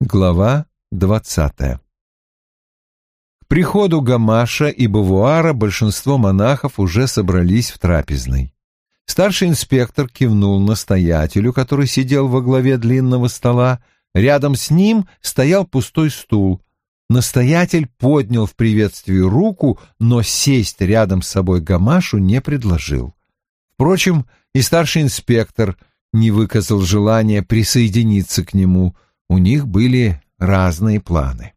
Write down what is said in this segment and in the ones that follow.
Глава двадцатая К приходу Гамаша и Бавуара большинство монахов уже собрались в трапезной. Старший инспектор кивнул настоятелю, который сидел во главе длинного стола. Рядом с ним стоял пустой стул. Настоятель поднял в приветствии руку, но сесть рядом с собой Гамашу не предложил. Впрочем, и старший инспектор не выказал желания присоединиться к нему — у них были разные планы.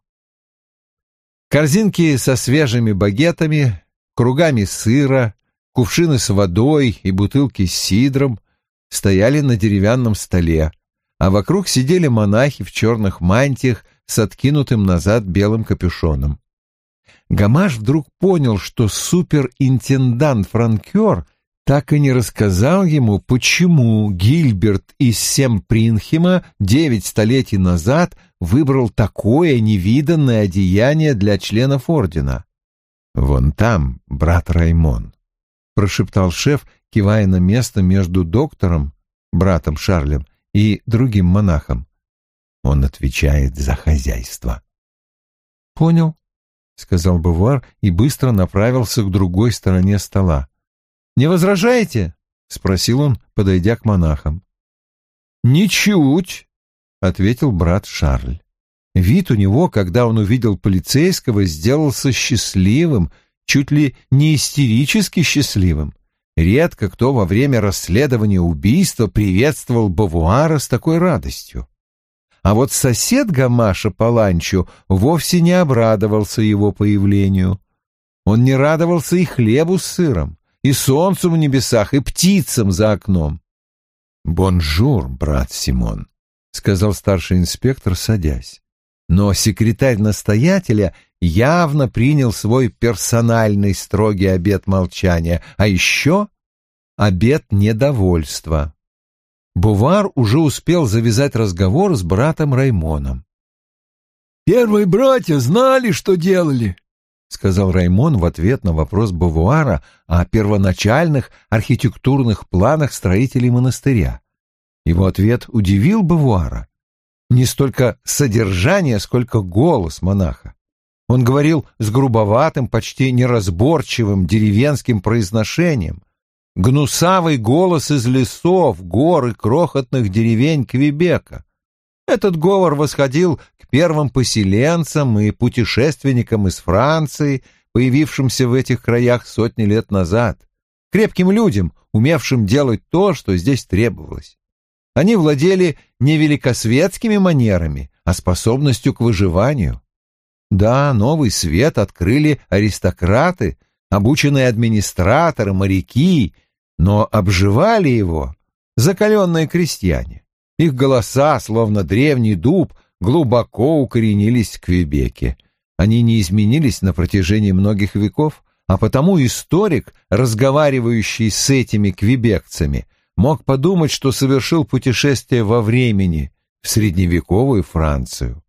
Корзинки со свежими багетами, кругами сыра, кувшины с водой и бутылки с сидром стояли на деревянном столе, а вокруг сидели монахи в черных мантиях с откинутым назад белым капюшоном. Гамаш вдруг понял, что суперинтендант-франкер — так и не рассказал ему, почему Гильберт из Семпринхема девять столетий назад выбрал такое невиданное одеяние для членов ордена. «Вон там, брат Раймон», — прошептал шеф, кивая на место между доктором, братом Шарлем, и другим монахом. Он отвечает за хозяйство. «Понял», — сказал Бувар и быстро направился к другой стороне стола. Не возражаете? спросил он, подойдя к монахам. Ничуть, ответил брат Шарль. Вид у него, когда он увидел полицейского, сделался счастливым, чуть ли не истерически счастливым. Редко кто во время расследования убийства приветствовал Бавуара с такой радостью. А вот сосед Гамаша Паланчо вовсе не обрадовался его появлению. Он не радовался и хлебу с сыром и солнцу в небесах, и птицам за окном. «Bonjour, брат Симон», — сказал старший инспектор, садясь. Но секретарь настоятеля явно принял свой персональный строгий обет молчания, а еще обет недовольства. Бувар уже успел завязать разговор с братом Раймоном. «Первые братья знали, что делали», — сказал Раймон в ответ на вопрос Бавуара о первоначальных архитектурных планах строителей монастыря. Его ответ удивил Бавуара. Не столько содержание, сколько голос монаха. Он говорил с грубоватым, почти неразборчивым деревенским произношением. Гнусавый голос из лесов, гор и крохотных деревень Квебека. Этот говор восходил первым поселенцам и путешественникам из Франции, появившимся в этих краях сотни лет назад, крепким людям, умевшим делать то, что здесь требовалось. Они владели не великосветскими манерами, а способностью к выживанию. Да, новый свет открыли аристократы, обученные администраторы, моряки, но обживали его закаленные крестьяне. Их голоса, словно древний дуб, глубоко укоренились в Квебеке. Они не изменились на протяжении многих веков, а потому историк, разговаривающий с этими квебекцами, мог подумать, что совершил путешествие во времени в средневековую Францию.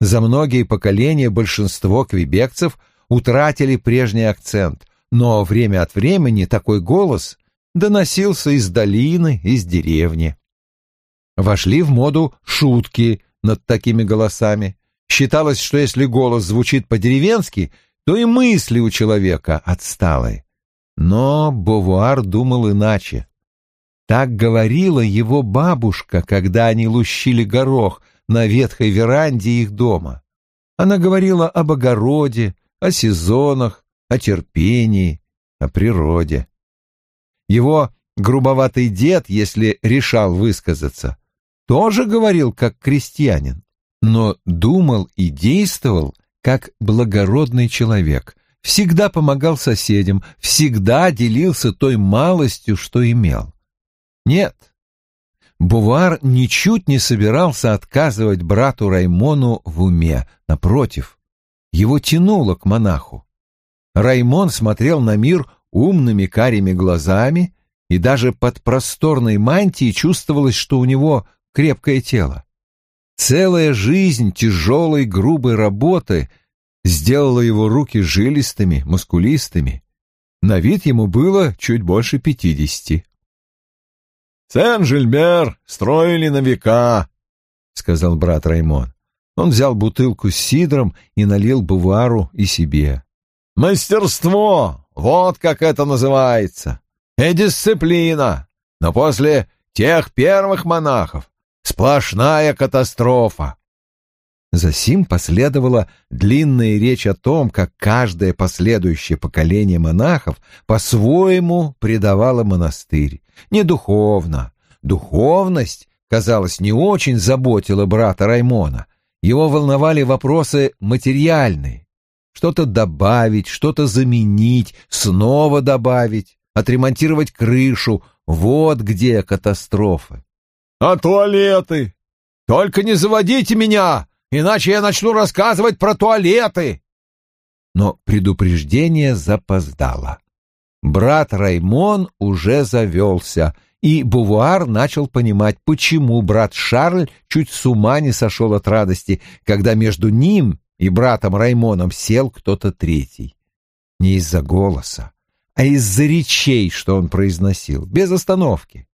За многие поколения большинство квебекцев утратили прежний акцент, но время от времени такой голос доносился из долины, из деревни. Вошли в моду шутки над такими голосами. Считалось, что если голос звучит по-деревенски, то и мысли у человека отсталые. Но Бовуар думал иначе. Так говорила его бабушка, когда они лущили горох на ветхой веранде их дома. Она говорила об огороде, о сезонах, о терпении, о природе. Его грубоватый дед, если решал высказаться, тоже говорил как крестьянин, но думал и действовал как благородный человек, всегда помогал соседям, всегда делился той малостью, что имел. Нет, Бувар ничуть не собирался отказывать брату Раймону в уме, напротив, его тянуло к монаху. Раймон смотрел на мир умными карими глазами, и даже под просторной мантией чувствовалось, что у него крепкое тело. Целая жизнь тяжелой грубой работы сделала его руки жилистыми, мускулистыми. На вид ему было чуть больше пятидесяти. «Сен-Жильбер строили на века», — сказал брат Раймон. Он взял бутылку с сидром и налил Бувару и себе. «Мастерство! Вот как это называется! И дисциплина! Но после тех первых монахов сплошная катастрофа!» Засим последовала длинная речь о том, как каждое последующее поколение монахов по-своему предавало монастырь. Не духовно. Духовность, казалось, не очень заботила брата Раймона. Его волновали вопросы материальные. Что-то добавить, что-то заменить, снова добавить, отремонтировать крышу. Вот где катастрофы. «А туалеты? Только не заводите меня!» иначе я начну рассказывать про туалеты. Но предупреждение запоздало. Брат Раймон уже завелся, и Бувуар начал понимать, почему брат Шарль чуть с ума не сошел от радости, когда между ним и братом Раймоном сел кто-то третий. Не из-за голоса, а из-за речей, что он произносил, без остановки.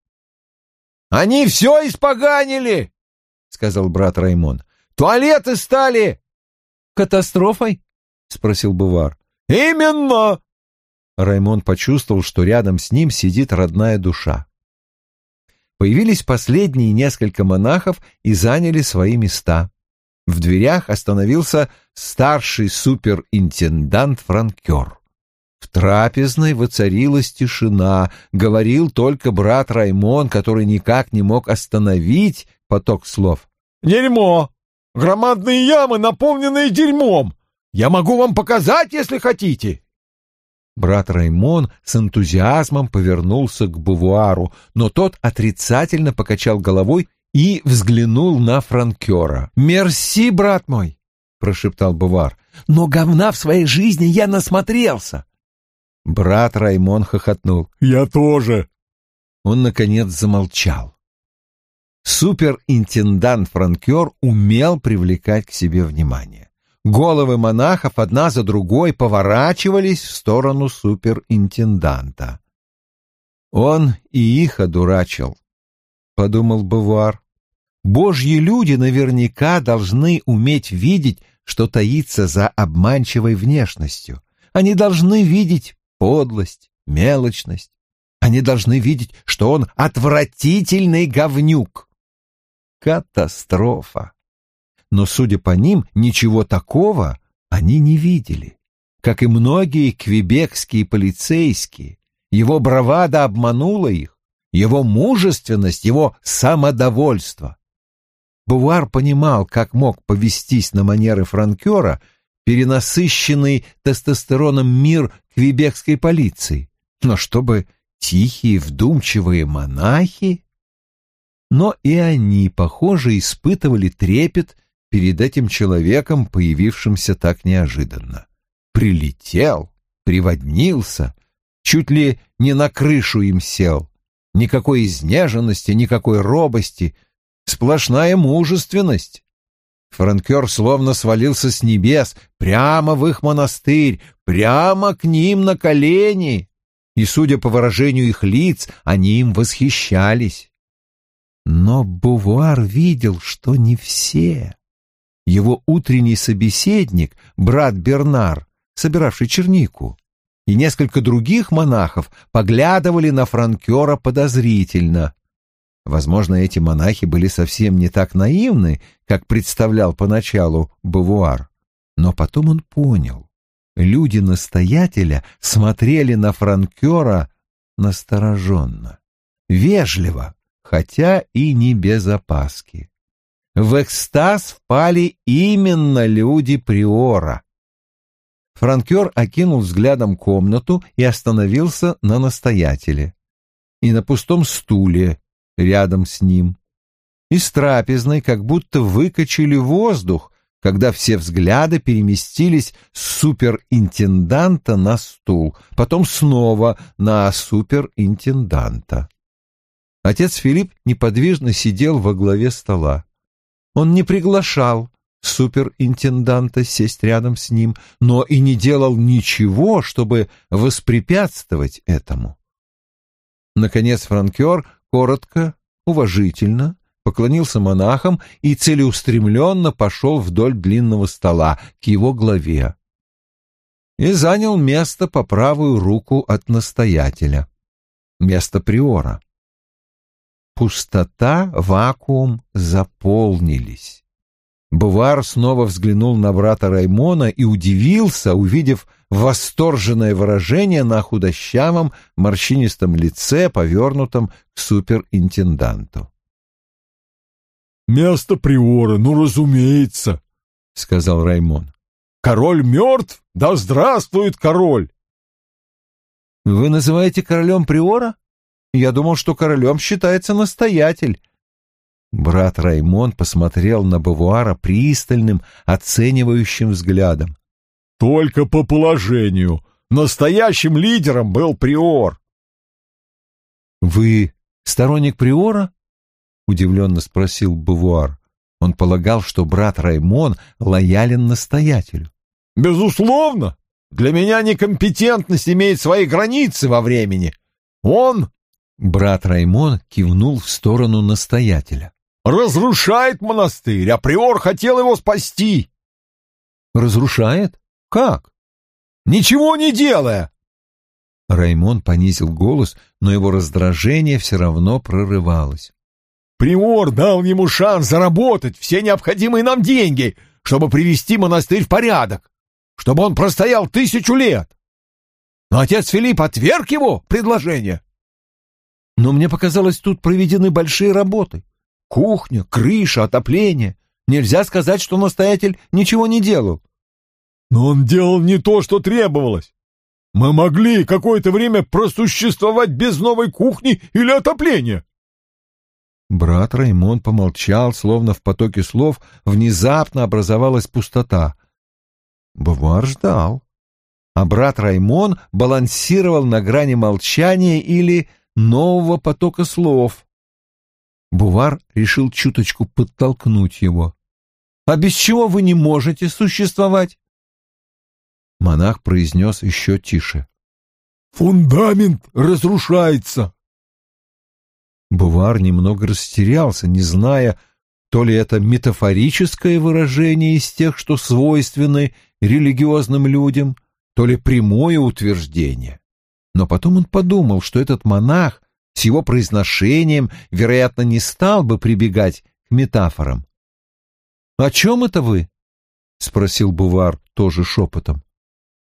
«Они все испоганили!» — сказал брат Раймон. Туалеты стали катастрофой? спросил Бувар. Именно. Раймон почувствовал, что рядом с ним сидит родная душа. Появились последние несколько монахов и заняли свои места. В дверях остановился старший суперинтендант Франкер. В трапезной воцарилась тишина, говорил только брат Раймон, который никак не мог остановить поток слов. «Дерьмо! Громадные ямы, наполненные дерьмом. Я могу вам показать, если хотите. Брат Раймон с энтузиазмом повернулся к Бувуару, но тот отрицательно покачал головой и взглянул на франкера. «Мерси, брат мой!» — прошептал Бувар. «Но говна в своей жизни я насмотрелся!» Брат Раймон хохотнул. «Я тоже!» Он, наконец, замолчал суперинтендант Франкер умел привлекать к себе внимание. Головы монахов одна за другой поворачивались в сторону суперинтенданта. «Он и их одурачил», — подумал Бавуар. «Божьи люди наверняка должны уметь видеть, что таится за обманчивой внешностью. Они должны видеть подлость, мелочность. Они должны видеть, что он отвратительный говнюк. Катастрофа. Но, судя по ним, ничего такого они не видели. Как и многие квебекские полицейские, его бравада обманула их, его мужественность, его самодовольство. Бувар понимал, как мог повестись на манеры франкера перенасыщенный тестостероном мир квебекской полиции. Но чтобы тихие, вдумчивые монахи но и они, похоже, испытывали трепет перед этим человеком, появившимся так неожиданно. Прилетел, приводнился, чуть ли не на крышу им сел. Никакой изнеженности, никакой робости, сплошная мужественность. Франкер словно свалился с небес прямо в их монастырь, прямо к ним на колени, и, судя по выражению их лиц, они им восхищались. Но Бувуар видел, что не все. Его утренний собеседник, брат Бернар, собиравший чернику, и несколько других монахов поглядывали на франкера подозрительно. Возможно, эти монахи были совсем не так наивны, как представлял поначалу Бавуар. Но потом он понял. Люди настоятеля смотрели на франкера настороженно, вежливо, хотя и не без опаски. В экстаз впали именно люди Приора. Франкер окинул взглядом комнату и остановился на настоятеле. И на пустом стуле рядом с ним. Из трапезной как будто выкачали воздух, когда все взгляды переместились с суперинтенданта на стул, потом снова на суперинтенданта. Отец Филипп неподвижно сидел во главе стола. Он не приглашал суперинтенданта сесть рядом с ним, но и не делал ничего, чтобы воспрепятствовать этому. Наконец франкер коротко, уважительно поклонился монахам и целеустремленно пошел вдоль длинного стола к его главе и занял место по правую руку от настоятеля, место приора. Пустота, вакуум заполнились. Бувар снова взглянул на брата Раймона и удивился, увидев восторженное выражение на худощавом, морщинистом лице, повернутом к суперинтенданту. «Место приора, ну, разумеется», — сказал Раймон. «Король мертв? Да здравствует король!» «Вы называете королем приора? Я думал, что королем считается настоятель». Брат Раймон посмотрел на Бавуара пристальным, оценивающим взглядом. «Только по положению. Настоящим лидером был приор». «Вы сторонник приора?» — удивленно спросил Бавуар. Он полагал, что брат Раймон лоялен настоятелю. «Безусловно! Для меня некомпетентность имеет свои границы во времени. Он...» Брат Раймон кивнул в сторону настоятеля. «Разрушает монастырь, а приор хотел его спасти». «Разрушает? Как?» «Ничего не делая!» Раймон понизил голос, но его раздражение все равно прорывалось. Приор дал ему шанс заработать все необходимые нам деньги, чтобы привести монастырь в порядок, чтобы он простоял тысячу лет. Но отец Филипп отверг его предложение. Но мне показалось, тут проведены большие работы. Кухня, крыша, отопление. Нельзя сказать, что настоятель ничего не делал. Но он делал не то, что требовалось. Мы могли какое-то время просуществовать без новой кухни или отопления. Брат Раймон помолчал, словно в потоке слов внезапно образовалась пустота. Бувар ждал. А брат Раймон балансировал на грани молчания или нового потока слов. Бувар решил чуточку подтолкнуть его. «А без чего вы не можете существовать?» Монах произнес еще тише. «Фундамент разрушается!» Бувар немного растерялся, не зная, то ли это метафорическое выражение из тех, что свойственны религиозным людям, то ли прямое утверждение. Но потом он подумал, что этот монах с его произношением, вероятно, не стал бы прибегать к метафорам. «О чем это вы?» — спросил Бувар тоже шепотом.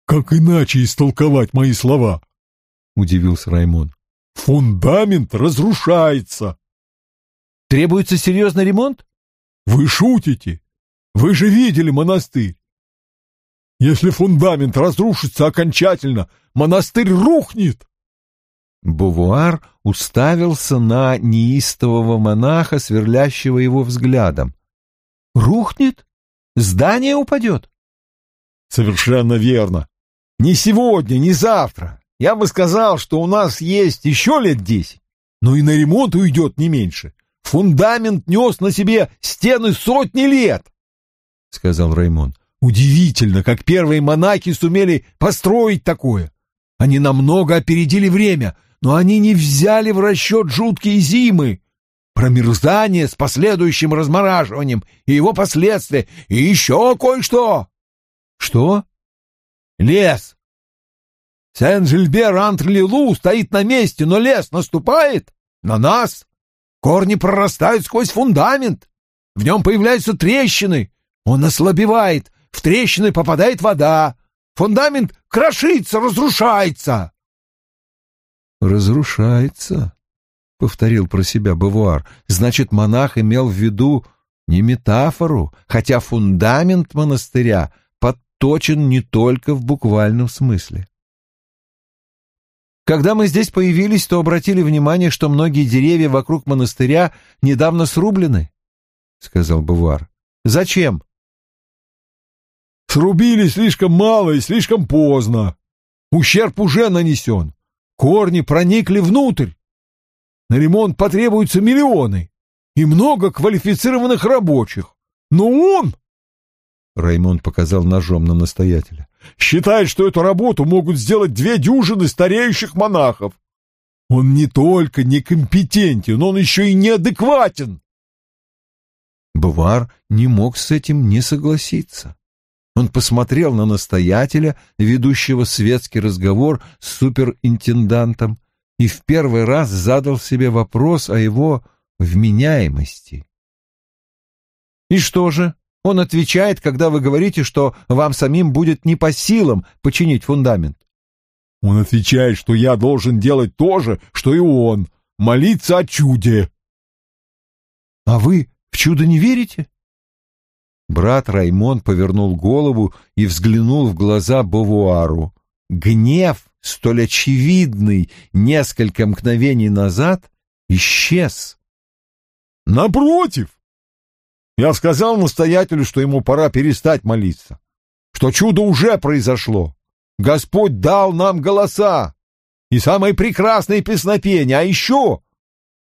«Как иначе истолковать мои слова?» — удивился Раймон. Фундамент разрушается. Требуется серьезный ремонт? Вы шутите? Вы же видели монастырь. Если фундамент разрушится окончательно, монастырь рухнет. Бувуар уставился на неистового монаха, сверлящего его взглядом. «Рухнет? Здание упадет?» «Совершенно верно. Не сегодня, не завтра. Я бы сказал, что у нас есть еще лет десять, но и на ремонт уйдет не меньше. Фундамент нес на себе стены сотни лет, — сказал Раймон. Удивительно, как первые монахи сумели построить такое. Они намного опередили время, но они не взяли в расчет жуткие зимы, промерзание с последующим размораживанием и его последствия, и еще кое-что. Что? Лес. Сен-Жильбер-Антр-Лилу стоит на месте, но лес наступает на нас. Корни прорастают сквозь фундамент. В нем появляются трещины. Он ослабевает. В трещины попадает вода. Фундамент крошится, разрушается. «Разрушается», — повторил про себя Бавуар. «Значит, монах имел в виду не метафору, хотя фундамент монастыря подточен не только в буквальном смысле. Когда мы здесь появились, то обратили внимание, что многие деревья вокруг монастыря недавно срублены, — сказал Бувар. — Зачем? — Срубили слишком мало и слишком поздно. Ущерб уже нанесен. Корни проникли внутрь. На ремонт потребуются миллионы и много квалифицированных рабочих. Но он Раймонд показал ножом на настоятеля. «Считает, что эту работу могут сделать две дюжины стареющих монахов. Он не только некомпетентен, он еще и неадекватен. Бувар не мог с этим не согласиться. Он посмотрел на настоятеля, ведущего светский разговор с суперинтендантом, и в первый раз задал себе вопрос о его вменяемости. «И что же?» Он отвечает, когда вы говорите, что вам самим будет не по силам починить фундамент. Он отвечает, что я должен делать то же, что и он, молиться о чуде. А вы в чудо не верите? Брат Раймон повернул голову и взглянул в глаза Бовуару. Гнев, столь очевидный несколько мгновений назад, исчез. Напротив, я сказал настоятелю, что ему пора перестать молиться, что чудо уже произошло. Господь дал нам голоса и самые прекрасные песнопения, а еще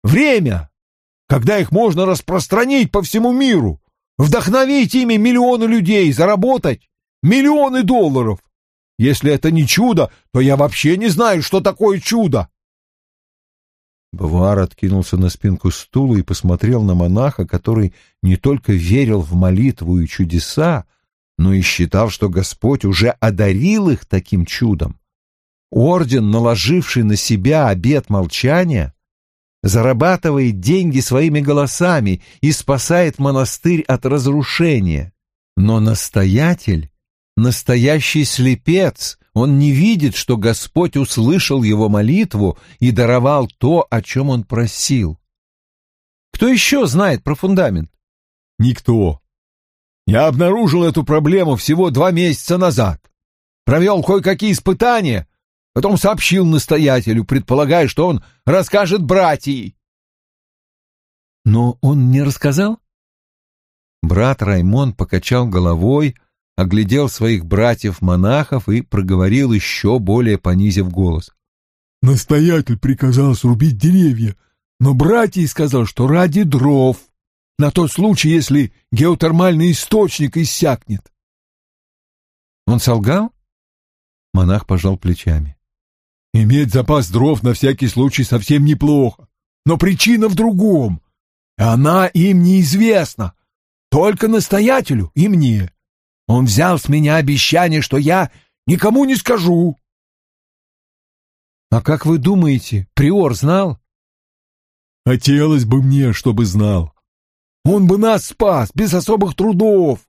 время, когда их можно распространить по всему миру, вдохновить ими миллионы людей, заработать миллионы долларов. Если это не чудо, то я вообще не знаю, что такое чудо. Бавуар откинулся на спинку стула и посмотрел на монаха, который не только верил в молитву и чудеса, но и считал, что Господь уже одарил их таким чудом. Орден, наложивший на себя обет молчания, зарабатывает деньги своими голосами и спасает монастырь от разрушения. Но настоятель — настоящий слепец, он не видит, что Господь услышал его молитву и даровал то, о чем он просил. Кто еще знает про фундамент? Никто. Я обнаружил эту проблему всего два месяца назад. Провел кое-какие испытания, потом сообщил настоятелю, предполагая, что он расскажет братьям. Но он не рассказал? Брат Раймон покачал головой, оглядел своих братьев-монахов и проговорил еще более понизив голос. «Настоятель приказал срубить деревья, но братья сказал, что ради дров, на тот случай, если геотермальный источник иссякнет». «Он солгал?» Монах пожал плечами. «Иметь запас дров на всякий случай совсем неплохо, но причина в другом, она им неизвестна, только настоятелю и мне». Он взял с меня обещание, что я никому не скажу. А как вы думаете, приор знал? Хотелось бы мне, чтобы знал. Он бы нас спас без особых трудов.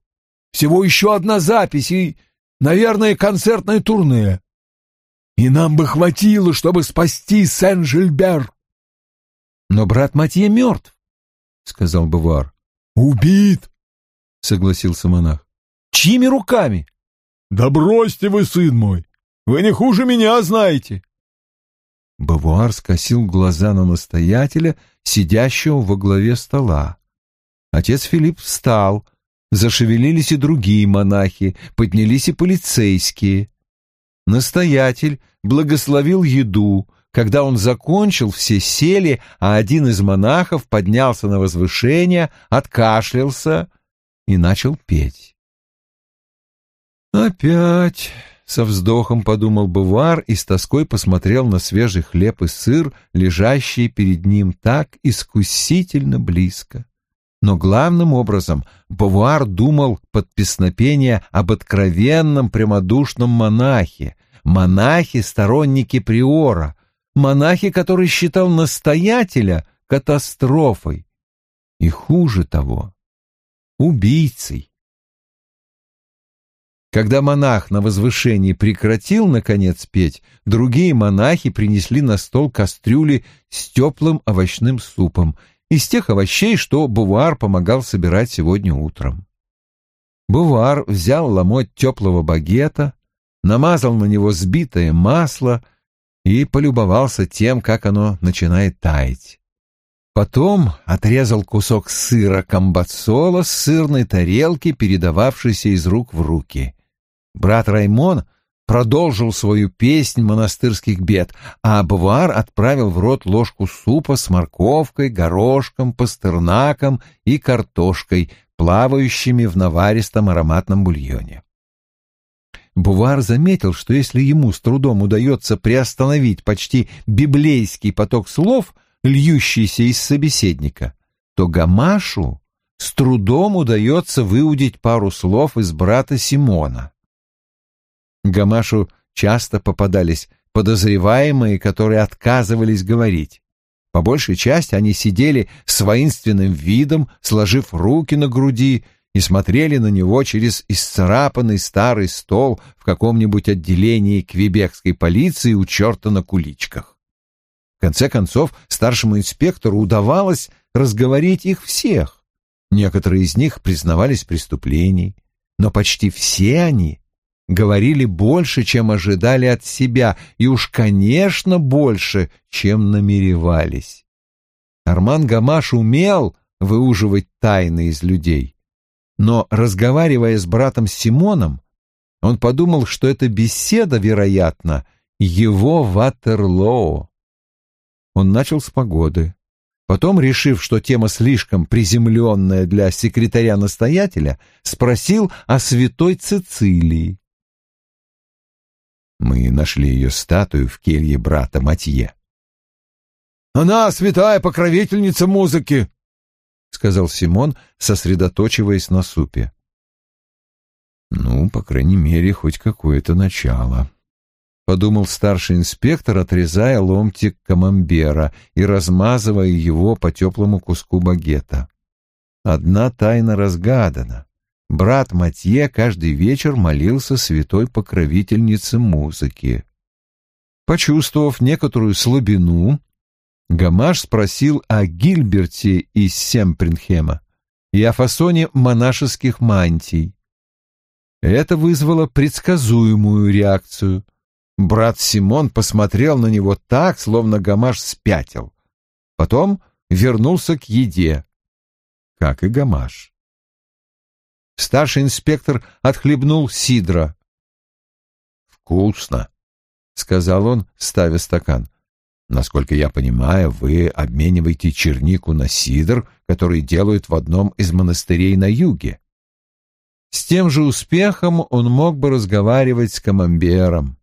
Всего еще одна запись и, наверное, концертное турне. И нам бы хватило, чтобы спасти Сен-Жильбер. Но брат Матье мертв, — сказал Бувар. Убит, — согласился монах. Чьими руками? Да бросьте вы, сын мой, вы не хуже меня знаете. Бавуар скосил глаза на настоятеля, сидящего во главе стола. Отец Филипп встал, зашевелились и другие монахи, поднялись и полицейские. Настоятель благословил еду. Когда он закончил, все сели, а один из монахов поднялся на возвышение, откашлялся и начал петь. «Опять!» — со вздохом подумал Бувар и с тоской посмотрел на свежий хлеб и сыр, лежащие перед ним так искусительно близко. Но главным образом Бувар думал под песнопение об откровенном прямодушном монахе, монахе-стороннике приора, монахе, который считал настоятеля катастрофой и, хуже того, убийцей. Когда монах на возвышении прекратил, наконец, петь, другие монахи принесли на стол кастрюли с теплым овощным супом из тех овощей, что Бувар помогал собирать сегодня утром. Бувар взял ломоть теплого багета, намазал на него сбитое масло и полюбовался тем, как оно начинает таять. Потом отрезал кусок сыра камбацола с сырной тарелки, передававшейся из рук в руки. Брат Раймон продолжил свою песнь монастырских бед, а Бавуар отправил в рот ложку супа с морковкой, горошком, пастернаком и картошкой, плавающими в наваристом ароматном бульоне. Бувар заметил, что если ему с трудом удается приостановить почти библейский поток слов, льющийся из собеседника, то Гамашу с трудом удается выудить пару слов из брата Симона. Гамашу часто попадались подозреваемые, которые отказывались говорить. По большей части они сидели с воинственным видом, сложив руки на груди, и смотрели на него через исцарапанный старый стол в каком-нибудь отделении квебекской полиции у черта на куличках. В конце концов, старшему инспектору удавалось разговорить их всех. Некоторые из них признавались в преступлении, но почти все они говорили больше, чем ожидали от себя, и уж, конечно, больше, чем намеревались. Арман Гамаш умел выуживать тайны из людей. Но, разговаривая с братом Симоном, он подумал, что эта беседа, вероятно, его Ватерлоо. Он начал с погоды. Потом, решив, что тема слишком приземленная для секретаря-настоятеля, спросил о святой Цицилии. Мы нашли ее статую в келье брата Матье. «Она святая покровительница музыки», — сказал Симон, сосредоточиваясь на супе. «Ну, по крайней мере, хоть какое-то начало», — подумал старший инспектор, отрезая ломтик камамбера и размазывая его по теплому куску багета. Одна тайна разгадана брат Матье каждый вечер молился святой покровительнице музыки. Почувствовав некоторую слабину, Гамаш спросил о Гильберте из Семпринхема и о фасоне монашеских мантий. Это вызвало предсказуемую реакцию. Брат Симон посмотрел на него так, словно Гамаш спятил. Потом вернулся к еде, как и Гамаш. Старший инспектор отхлебнул сидра. «Вкусно», — сказал он, ставя стакан. «Насколько я понимаю, вы обмениваете чернику на сидр, который делают в одном из монастырей на юге». С тем же успехом он мог бы разговаривать с камамбером.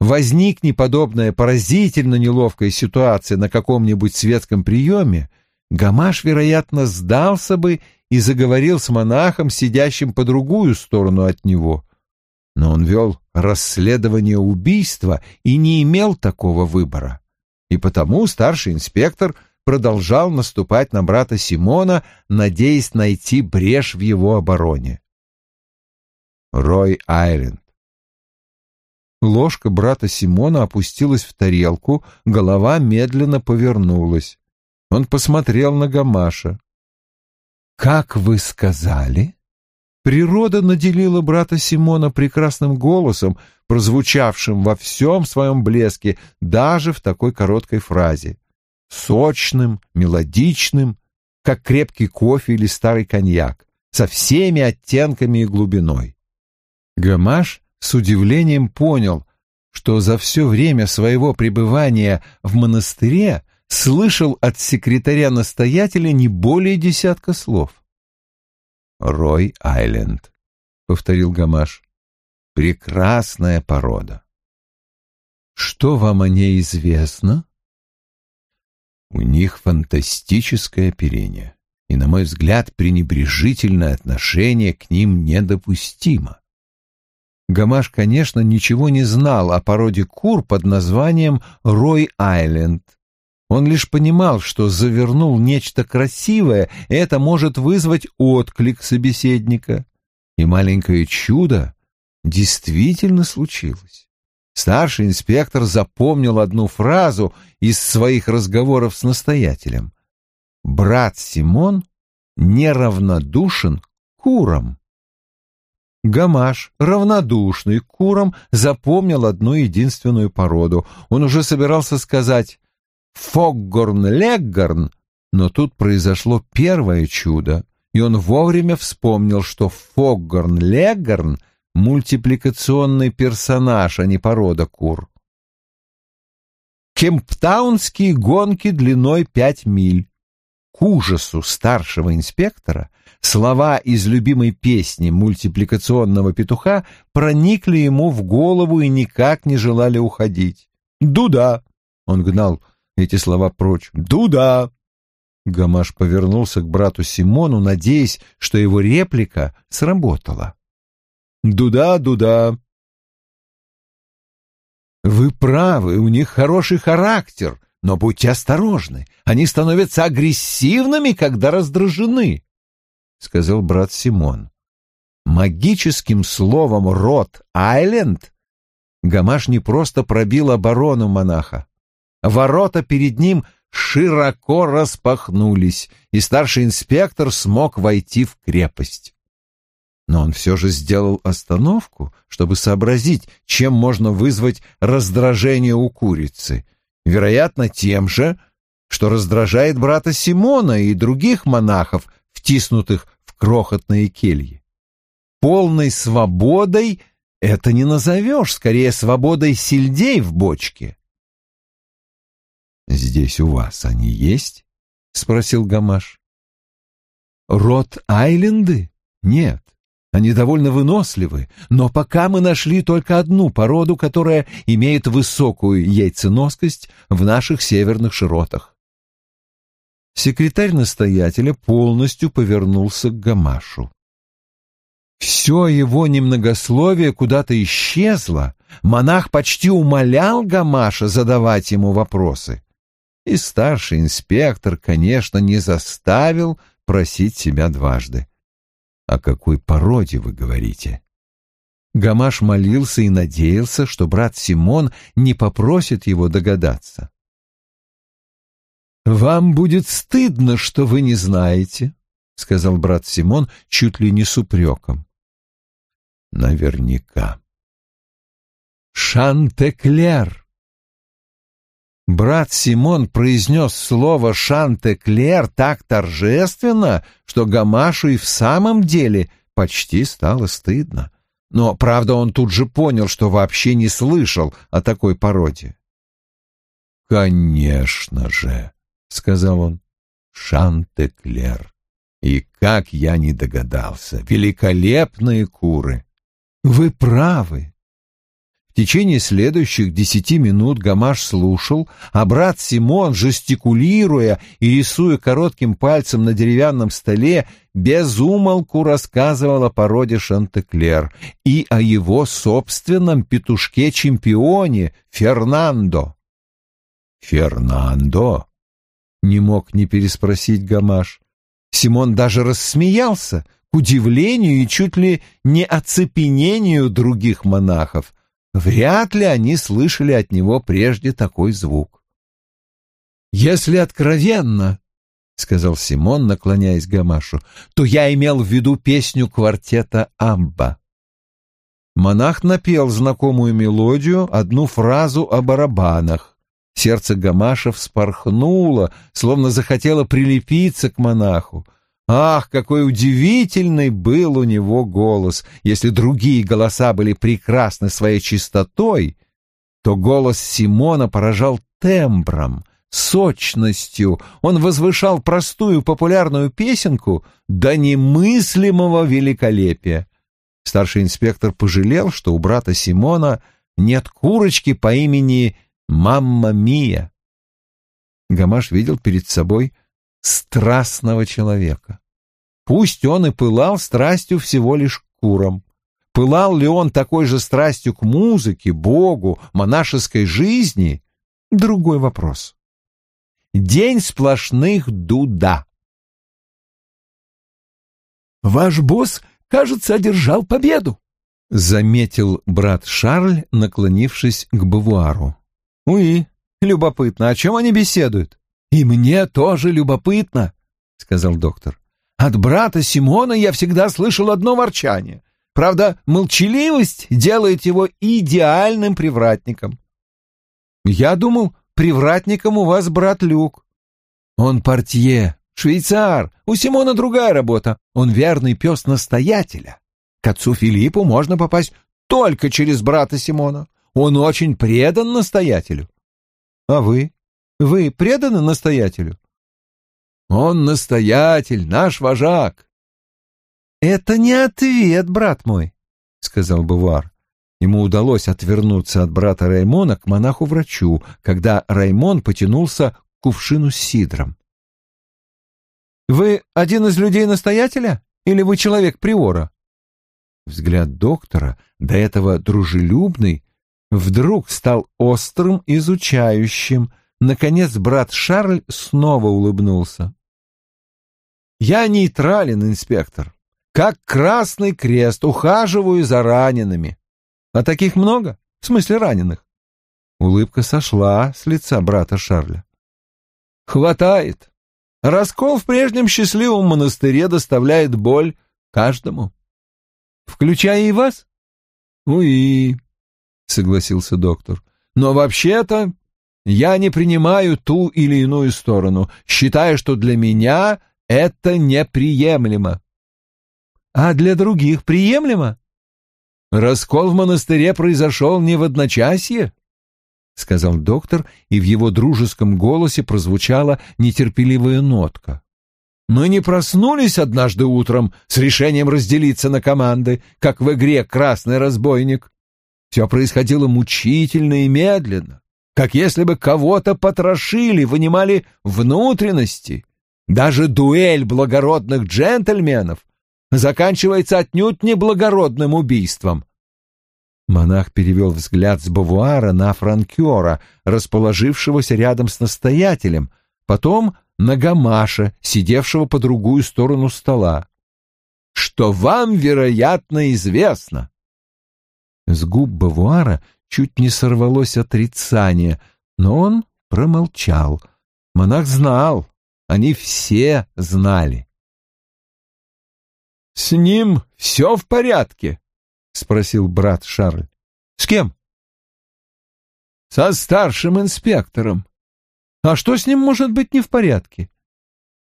Возникне подобная поразительно неловкая ситуация на каком-нибудь светском приеме, Гамаш, вероятно, сдался бы и заговорил с монахом, сидящим по другую сторону от него. Но он вел расследование убийства и не имел такого выбора. И потому старший инспектор продолжал наступать на брата Симона, надеясь найти брешь в его обороне. Рой Айленд. Ложка брата Симона опустилась в тарелку, голова медленно повернулась. Он посмотрел на Гамаша. «Как вы сказали?» Природа наделила брата Симона прекрасным голосом, прозвучавшим во всем своем блеске, даже в такой короткой фразе. Сочным, мелодичным, как крепкий кофе или старый коньяк, со всеми оттенками и глубиной. Гамаш с удивлением понял, что за все время своего пребывания в монастыре слышал от секретаря-настоятеля не более десятка слов. «Рой-Айленд», — повторил Гамаш, — «прекрасная порода». «Что вам о ней известно?» «У них фантастическое оперение, и, на мой взгляд, пренебрежительное отношение к ним недопустимо». Гамаш, конечно, ничего не знал о породе кур под названием Рой-Айленд, он лишь понимал, что завернул нечто красивое, и это может вызвать отклик собеседника. И маленькое чудо действительно случилось. Старший инспектор запомнил одну фразу из своих разговоров с настоятелем. «Брат Симон неравнодушен курам». Гамаш, равнодушный к курам, запомнил одну единственную породу. Он уже собирался сказать Фоггорн-Леггорн, но тут произошло первое чудо, и он вовремя вспомнил, что Фоггорн-Леггорн — мультипликационный персонаж, а не порода кур. Кемптаунские гонки длиной пять миль. К ужасу старшего инспектора слова из любимой песни мультипликационного петуха проникли ему в голову и никак не желали уходить. «Дуда!» — он гнал эти слова прочь. «Дуда!» Гамаш повернулся к брату Симону, надеясь, что его реплика сработала. «Дуда, дуда!» «Вы правы, у них хороший характер, но будьте осторожны, они становятся агрессивными, когда раздражены», — сказал брат Симон. Магическим словом «Рот Айленд» Гамаш не просто пробил оборону монаха. Ворота перед ним широко распахнулись, и старший инспектор смог войти в крепость. Но он все же сделал остановку, чтобы сообразить, чем можно вызвать раздражение у курицы. Вероятно, тем же, что раздражает брата Симона и других монахов, втиснутых в крохотные кельи. Полной свободой это не назовешь, скорее свободой сельдей в бочке. «Здесь у вас они есть?» — спросил Гамаш. «Рот-Айленды? Нет, они довольно выносливы, но пока мы нашли только одну породу, которая имеет высокую яйценоскость в наших северных широтах». Секретарь настоятеля полностью повернулся к Гамашу. Все его немногословие куда-то исчезло, монах почти умолял Гамаша задавать ему вопросы. И старший инспектор, конечно, не заставил просить себя дважды. «О какой породе вы говорите?» Гамаш молился и надеялся, что брат Симон не попросит его догадаться. «Вам будет стыдно, что вы не знаете», — сказал брат Симон чуть ли не с упреком. «Наверняка». «Шантеклер», Брат Симон произнес слово «Шантеклер» так торжественно, что Гамашу и в самом деле почти стало стыдно. Но, правда, он тут же понял, что вообще не слышал о такой породе. «Конечно же», — сказал он, — «Шантеклер». И как я не догадался, великолепные куры. Вы правы, в течение следующих десяти минут Гамаш слушал, а брат Симон, жестикулируя и рисуя коротким пальцем на деревянном столе, безумолку рассказывал о породе Шантеклер и о его собственном петушке-чемпионе Фернандо. «Фернандо?» — не мог не переспросить Гамаш. Симон даже рассмеялся, к удивлению и чуть ли не оцепенению других монахов. Вряд ли они слышали от него прежде такой звук. «Если откровенно, — сказал Симон, наклоняясь к Гамашу, — то я имел в виду песню квартета «Амба». Монах напел знакомую мелодию, одну фразу о барабанах. Сердце Гамаша вспорхнуло, словно захотело прилепиться к монаху. Ах, какой удивительный был у него голос! Если другие голоса были прекрасны своей чистотой, то голос Симона поражал тембром, сочностью. Он возвышал простую популярную песенку до немыслимого великолепия. Старший инспектор пожалел, что у брата Симона нет курочки по имени Мамма Мия. Гамаш видел перед собой страстного человека. Пусть он и пылал страстью всего лишь к курам. Пылал ли он такой же страстью к музыке, Богу, монашеской жизни — другой вопрос. День сплошных дуда. «Ваш босс, кажется, одержал победу», — заметил брат Шарль, наклонившись к бавуару. «Уи, любопытно, о чем они беседуют?» «И мне тоже любопытно», — сказал доктор. «От брата Симона я всегда слышал одно ворчание. Правда, молчаливость делает его идеальным привратником». «Я думал, привратником у вас брат Люк». «Он портье, швейцар, у Симона другая работа. Он верный пес настоятеля. К отцу Филиппу можно попасть только через брата Симона. Он очень предан настоятелю». «А вы?» Вы преданы настоятелю? Он настоятель, наш вожак. Это не ответ, брат мой, сказал Бувар. Ему удалось отвернуться от брата Раймона к монаху-врачу, когда Раймон потянулся к кувшину с сидром. Вы один из людей настоятеля или вы человек приора? Взгляд доктора, до этого дружелюбный, вдруг стал острым, изучающим. Наконец брат Шарль снова улыбнулся. «Я нейтрален, инспектор. Как Красный Крест ухаживаю за ранеными. А таких много? В смысле раненых?» Улыбка сошла с лица брата Шарля. «Хватает. Раскол в прежнем счастливом монастыре доставляет боль каждому. Включая и вас?» «Уи», — согласился доктор. «Но вообще-то я не принимаю ту или иную сторону, считая, что для меня это неприемлемо». «А для других приемлемо?» «Раскол в монастыре произошел не в одночасье», — сказал доктор, и в его дружеском голосе прозвучала нетерпеливая нотка. «Мы не проснулись однажды утром с решением разделиться на команды, как в игре «Красный разбойник». Все происходило мучительно и медленно, как если бы кого-то потрошили, вынимали внутренности. Даже дуэль благородных джентльменов заканчивается отнюдь неблагородным убийством. Монах перевел взгляд с бавуара на франкера, расположившегося рядом с настоятелем, потом на Гамаша, сидевшего по другую сторону стола. «Что вам, вероятно, известно?» С губ Бавуара чуть не сорвалось отрицание, но он промолчал. Монах знал, они все знали. «С ним все в порядке?» — спросил брат Шарль. «С кем?» «Со старшим инспектором». «А что с ним может быть не в порядке?»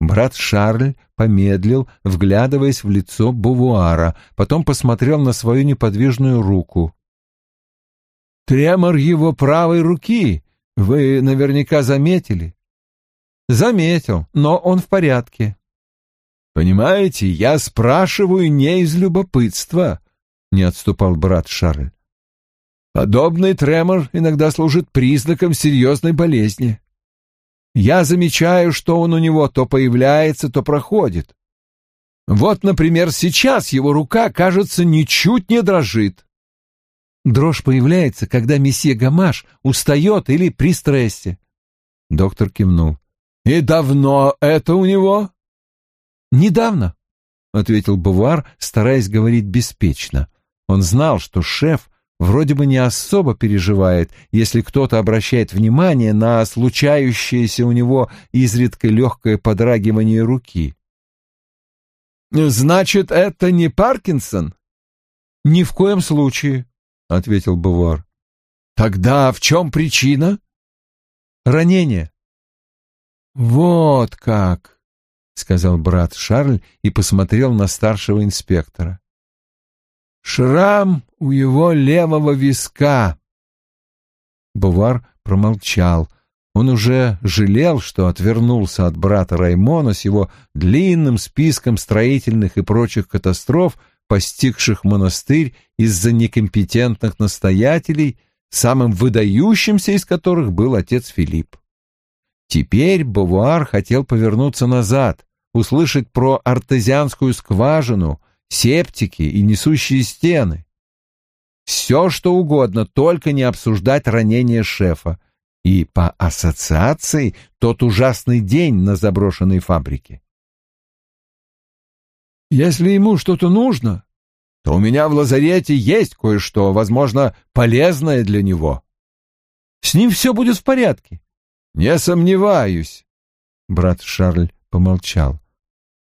Брат Шарль помедлил, вглядываясь в лицо Бувуара, потом посмотрел на свою неподвижную руку. «Тремор его правой руки вы наверняка заметили?» «Заметил, но он в порядке». «Понимаете, я спрашиваю не из любопытства», — не отступал брат Шарль. «Подобный тремор иногда служит признаком серьезной болезни. Я замечаю, что он у него то появляется, то проходит. Вот, например, сейчас его рука, кажется, ничуть не дрожит. Дрожь появляется, когда месье Гамаш устает или при стрессе. Доктор кивнул. «И давно это у него?» «Недавно», — ответил Бувар, стараясь говорить беспечно. Он знал, что шеф вроде бы не особо переживает, если кто-то обращает внимание на случающееся у него изредка легкое подрагивание руки. «Значит, это не Паркинсон?» «Ни в коем случае», — ответил Бувар. «Тогда в чем причина?» «Ранение». «Вот как», — сказал брат Шарль и посмотрел на старшего инспектора. Шрам у его левого виска. Бувар промолчал. Он уже жалел, что отвернулся от брата Раймона с его длинным списком строительных и прочих катастроф, постигших монастырь из-за некомпетентных настоятелей, самым выдающимся из которых был отец Филипп. Теперь Бавуар хотел повернуться назад, услышать про артезианскую скважину, септики и несущие стены. Все, что угодно, только не обсуждать ранение шефа. И по ассоциации тот ужасный день на заброшенной фабрике. Если ему что-то нужно, то у меня в лазарете есть кое-что, возможно, полезное для него. С ним все будет в порядке. Не сомневаюсь. Брат Шарль помолчал.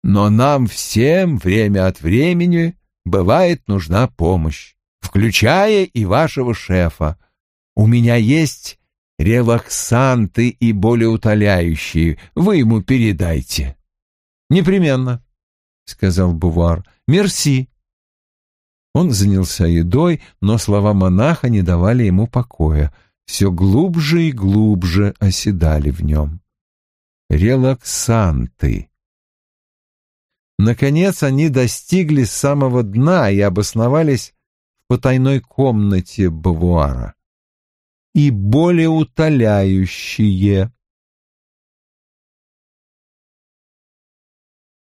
Но нам всем время от времени бывает нужна помощь, включая и вашего шефа. У меня есть релаксанты и болеутоляющие, вы ему передайте. Непременно, сказал Бувар. Мерси. Он занялся едой, но слова монаха не давали ему покоя, все глубже и глубже оседали в нем. Релаксанты. Наконец они достигли самого дна и обосновались в потайной комнате Бавуара. И более утоляющие.